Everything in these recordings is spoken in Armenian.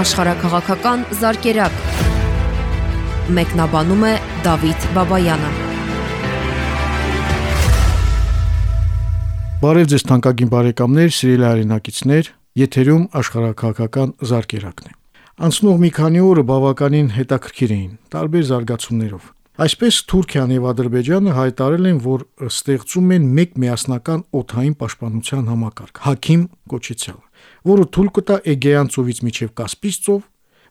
աշխարհակղական զարգերակ։ Մեկնաբանում է Դավիթ Բաբայանը։ Բարև ձեզ թանկագին բարեկամներ, սիրելի հայրենակիցներ, եթերում աշխարհակղական զարգերակն է։ Անցնող մի քանի օրը բավականին հետաքրքիր էին, տարբեր զարգացումներով։ Այսպես Թուրքիան եւ Ադրբեջանը հայտարարել են, որ ստեղծում են մեկ միասնական օթային պաշտպանության համակարգ՝ Հաքիմ կոչեցյալ, որը թույլ կտա Էգեյան ծովից միջև Կասպից ծով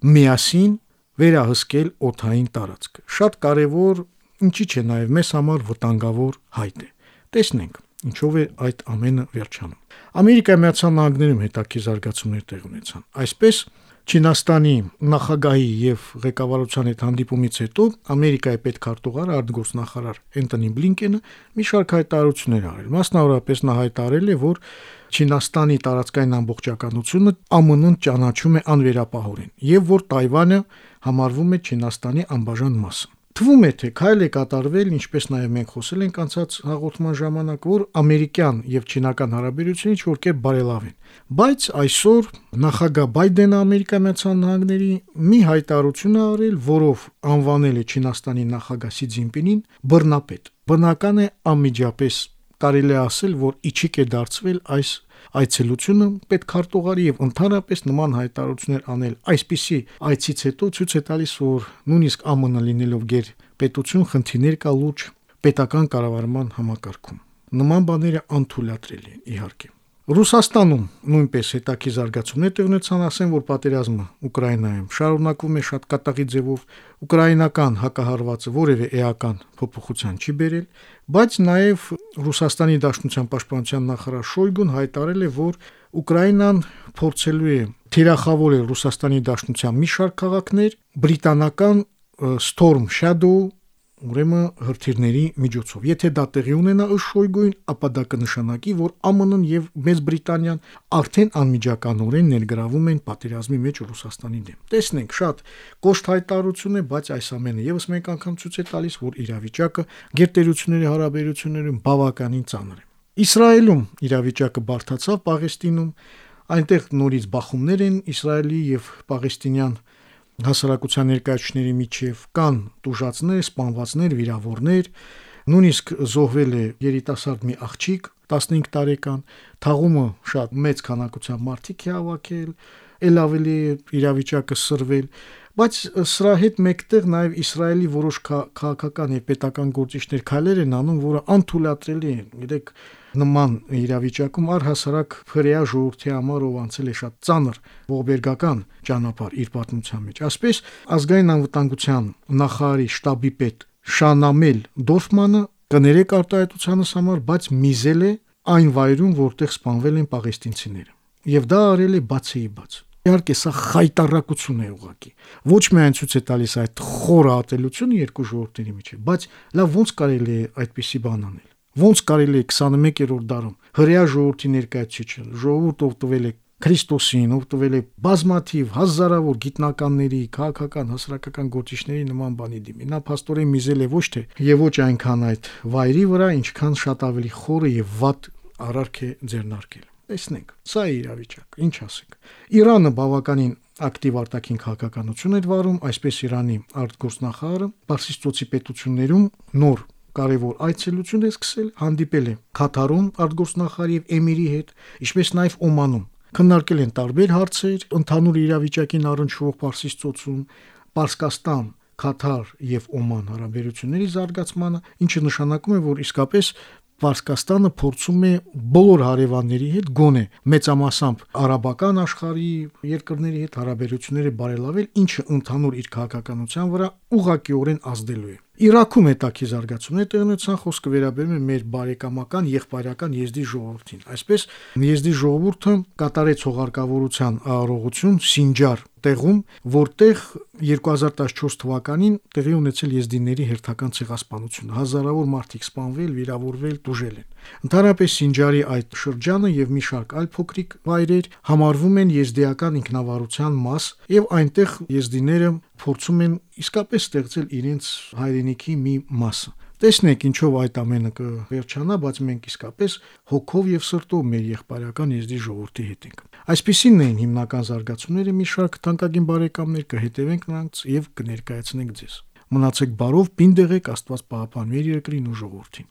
միասին վերահսկել օթային տարածքը։ Շատ կարևոր, ինչի՞ չէ նաև մեզ համար վտանգավոր հայտ է։ Տեսնենք, ինչով է այդ ամենը վերջանում։ Ամերիկայի Միացյալ Նահանգներում հետաքրքիր զարգացումներ տեղ ունեցան։ Այսպես Չինաստանի նախագահի եւ ղեկավարության հետ հանդիպումից հետո Ամերիկայի պետքարտուղար արտգործնախարար Էնտոնի Բլինկենը մի շարք հայտարարություններ արել։ Մասնավորապես նա հայտարարել է, որ Չինաստանի տարածքային ամբողջականությունը ԱՄՆ-ն ճանաչում է անվերապահորեն եւ որ Թայվանը համարվում է Չինաստանի անբաժան մասը։ Թվում է, թե քայլ է կատարվել, ինչպես նաև մենք խոսել ենք անցած հաղորդման ժամանակ, որ ամերիկյան եւ չինական հարաբերությունները ինչ որ կերպ բարելավեն։ Բայց այսօր նախագահ Բայդենը Ամերիկայի Միացյալ Նահանգների մի հայտարարություն է արել, որով անվանել է Չինաստանի նախագահ Սի Ցզինպինին բռնապետ։ Բնական է անմիջապես կարելի է ասել, որ իջիկ է դարձվել այս այցելությունը պետքարտուղարի եւ ընդհանրապես նման հայտարարություններ անել այսպիսի այցից հետո ցույց է տալիս, որ նույնիսկ ԱՄՆ լինելով գեր պետություն խնդիրներ կա լուրջ պետական կառավարման համակարգում։ Նման բաները անթույլատրելի են իհարկե։ Ռուսաստանում նույնպես հետաքի զարգացումներ տեղ ունեցան, ասեն, որ պատերազմը Ուկրաինայում շարունակվում է շատ կատաղի ձևով, ուկրաինական հակահարվածը որևէ էական փոփոխության չի բերել, բայց նաև Ռուսաստանի Դաշնության պաշտպանության նախարար Շոյգուն հայտարարել է, որ Ուկրաինան փորձելու է թիրախավորել Ռուսաստանի Դաշնության մի շարք քաղաքներ բրիտանական Storm Shadow ուրեմն հրթիռների միջոցով։ Եթե դա տեղի ունենա ըստ Շոյգուին, ապա դա կնշանակի, որ ԱՄՆ-ն եւ Մեծ Բրիտանիան արդեն անմիջականորեն ներգրավում են պատերազմի մեջ Ռուսաստանի դեմ։ Տեսնենք, շատ կոշտ հայտարարություն է, բայց այս ամենը եւս մեկ անգամ ցույց է տալիս, որ իրավիճակը գերտերությունների հարաբերություններում բավականին ծանր է։ Իսրայելում իրավիճակը բարթացավ Պաղեստինում, այնտեղ նորից բախումներ են Իսրայելի եւ Պաղեստինյան հասարակության ներկայացուցիչների միջև կան տուժածներ, սպանվածներ, վիրավորներ, նույնիսկ զոհվել է երիտասարդ մի աղջիկ 15 տարեկան, թաղումը շատ մեծ քանակությամբ մարդիկ է հավաքել, ել ավելի իրավիճակը սրվել, բայց սրա հետ մեկտեղ նաև Իսրայելի որոշ քաղաքական եւ պետական գործիչներ քայլեր են անում, որը անթույլատրելի են։ Գիտեք, նման իրավիճակում առհասարակ հրեա ժողովրդի համար ով անցել է շատ ծանր ողբերգական ճանապարհ իր պատմության մեջ։ Ասպես ազգային անվտանգության նախարարի շտաբի պետ Շանամել Դորֆմանը կներեք արտահայտությանս համար, բայց միզել է այն վայրում, որտեղ սպանվել են պաղեստինցիները։ Եվ դա արել է բացի բաց։ Իհարկե, սա խայտարակություն է ուղակի։ Ոչ միայն ցույց է տալիս այդ խոր ատելությունը երկու ժողովրդերի միջև, բայց լավ ո՞նց կարելի է այդպիսի բան անել։ Ո՞նց կարելի է 21-րդ դարում հрья ժողովրդի ներկայացուցիչը, ժողովուրդ օգտվել է Քրիստոսին, օգտվել է բազմաթիվ հազարավոր գիտնականների, քաղաքական, հասարակական գործիչների նման բանի դիմի։ Նա փաստորեն միզել է ոչ թե եւ ոչ այնքան այդ վայրի վրա, ինչքան շատ ավելի խորը եւ վատ արարք է ձեռնարկել։ Տեսնենք, սա է իրավիճակը, ինչ ասենք։ Իրանը բավականին ակտիվ արտաքին քաղաքականություն էր վարում, այսպես Իրանի արտգործնախարարը Պարսիստոցի պետություններում նոր կարևոր այցելություն է սկսել, հանդիպել է Քաթարում արտգործնախարարի եւ Էմիրի հետ, ինչպես նաեւ Օմանում։ Քննարկել են տարբեր հարցեր, ընդհանուր իրավիճակին առնչվող Պարսից ծոցում, Պարսկաստան, Քաթար եւ Օման հարաբերությունների զարգացմանը, ինչը նշանակում է, որ իսկապես Պարսկաստանը փորձում է բոլոր հարևանների հետ գոնե մեծամասամբ արաբական աշխարհի երկրների հետ հարաբերությունները բարելավել, ինչը ընդհանուր իր քաղաքականության վրա ուղղակիորեն ազդելու է։ Իրաքում հետաքի զարգացումներ տեղ ունեցան խոսքը վերաբերում է մեր բարեկամական եղբայրական եզդի ժողովրդին։ Այսպես եզդի ժողովուրդը կատարեց հողարկավորության արարողություն Սինջար տեղում, որտեղ 2014 թվականին տեղի ունեցել եզդիների հերթական ցեղասպանությունը։ Հազարավոր մարդիկ սպանվել, վիրավորվել, տուժել են։ Ընդհանրապես Սինջարի այդ շրջանը եւ մի շարք այլ փոքրիկ վայրեր համարվում են եզդիական ինքնավարության մաս եւ այնտեղ եզդիները փորձում են իսկապես ստեղծել իրենց հայրենիքի մի մասը։ Տեսնենք ինչով այդ ամենը կվերջանա, բայց մենք իսկապես հոգով եւ սրտով մեր եղբայրական եզդի ժողովրդի հետ ենք։ Այսպիսինն էին հիմնական զարգացումները մի շարք թանկագին բարեկամներ կհետևենք նրանց եւ կներկայացնենք ձեզ։ Մնացեք բարով, պինդ եղեք Աստված պահապան մեր երկրին ու ժողովրդին։